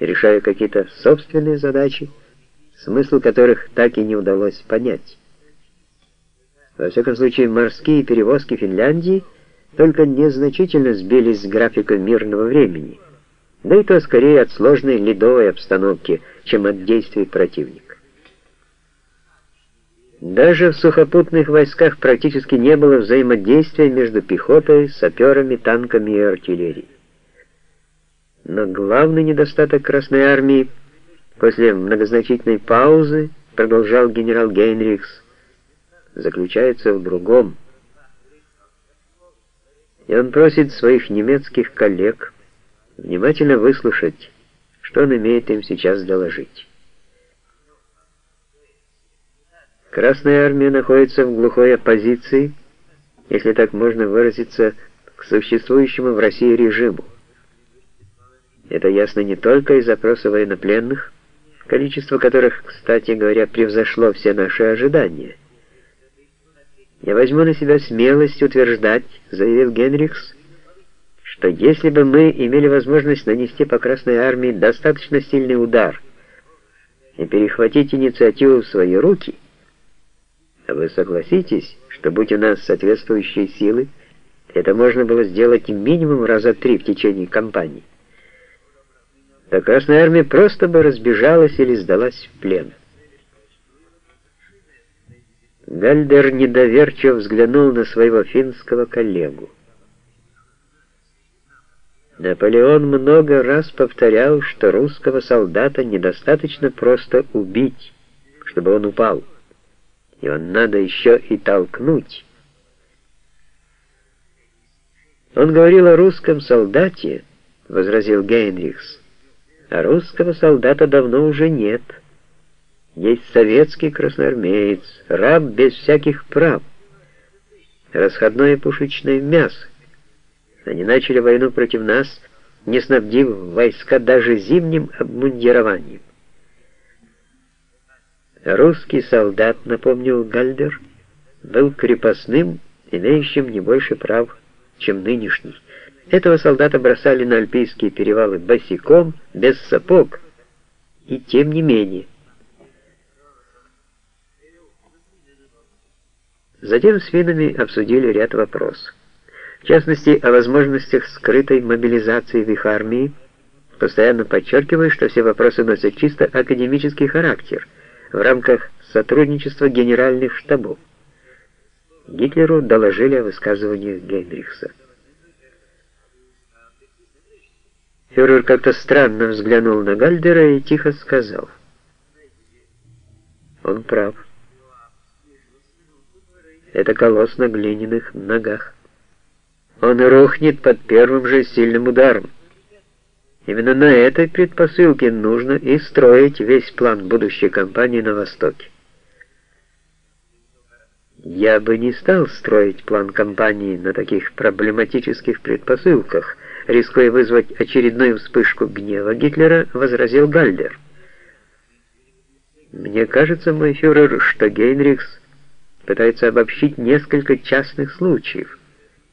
решая какие-то собственные задачи, смысл которых так и не удалось понять. Во всяком случае, морские перевозки Финляндии только незначительно сбились с графика мирного времени, да и то скорее от сложной ледовой обстановки, чем от действий противника. Даже в сухопутных войсках практически не было взаимодействия между пехотой, саперами, танками и артиллерией. Но главный недостаток Красной Армии после многозначительной паузы, продолжал генерал Гейнрихс, заключается в другом. И он просит своих немецких коллег внимательно выслушать, что он имеет им сейчас доложить. Красная армия находится в глухой оппозиции, если так можно выразиться, к существующему в России режиму. Это ясно не только из запроса военнопленных, количество которых, кстати говоря, превзошло все наши ожидания. Я возьму на себя смелость утверждать, заявил Генрихс, что если бы мы имели возможность нанести по Красной Армии достаточно сильный удар и перехватить инициативу в свои руки, вы согласитесь, что будь у нас соответствующие силы, это можно было сделать минимум раза три в течение кампании то Красная Армия просто бы разбежалась или сдалась в плен. Гальдер недоверчиво взглянул на своего финского коллегу. Наполеон много раз повторял, что русского солдата недостаточно просто убить, чтобы он упал. Его надо еще и толкнуть. Он говорил о русском солдате, возразил Гейнрихс, а русского солдата давно уже нет. Есть советский красноармеец, раб без всяких прав, расходное пушечное мясо. Они начали войну против нас, не снабдив войска даже зимним обмундированием. Русский солдат, напомнил Гальдер, был крепостным, имеющим не больше прав, чем нынешний. Этого солдата бросали на альпийские перевалы босиком, без сапог, и тем не менее. Затем с финнами обсудили ряд вопросов. В частности, о возможностях скрытой мобилизации в их армии, постоянно подчеркивая, что все вопросы носят чисто академический характер в рамках сотрудничества генеральных штабов. Гитлеру доложили о высказываниях Гейнрихса. Фюрер как-то странно взглянул на Гальдера и тихо сказал. Он прав. Это колосс на глиняных ногах. Он рухнет под первым же сильным ударом. Именно на этой предпосылке нужно и строить весь план будущей кампании на Востоке. Я бы не стал строить план кампании на таких проблематических предпосылках, рискуя вызвать очередную вспышку гнева Гитлера, возразил Гальдер. Мне кажется, мой фюрер, что Гейнрихс пытается обобщить несколько частных случаев,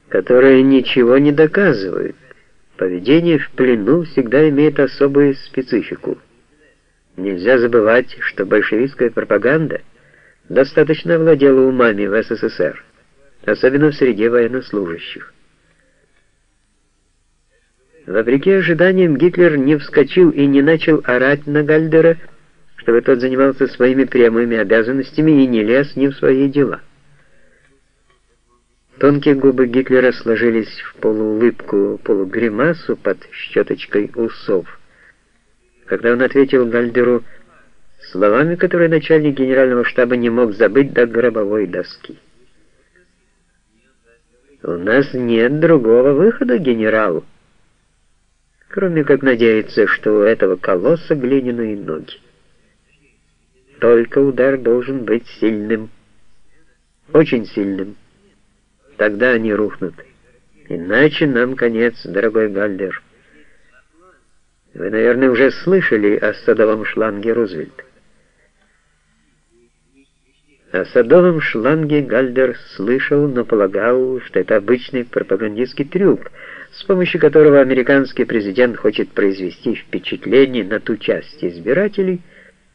которые ничего не доказывают. Поведение в плену всегда имеет особую специфику. Нельзя забывать, что большевистская пропаганда достаточно владела умами в СССР, особенно в среде военнослужащих. Вопреки ожиданиям, Гитлер не вскочил и не начал орать на Гальдера, чтобы тот занимался своими прямыми обязанностями и не лез ни в свои дела. Тонкие губы Гитлера сложились в полуулыбку, полугримасу под щеточкой усов. Когда он ответил Гальдеру словами, которые начальник генерального штаба не мог забыть до гробовой доски. «У нас нет другого выхода, генерал», кроме как надеяться, что у этого колосса глиняные ноги. Только удар должен быть сильным, очень сильным. Тогда они рухнут. Иначе нам конец, дорогой Гальдер. Вы, наверное, уже слышали о садовом шланге Рузвельта. О садовом шланге Гальдер слышал, но полагал, что это обычный пропагандистский трюк, с помощью которого американский президент хочет произвести впечатление на ту часть избирателей,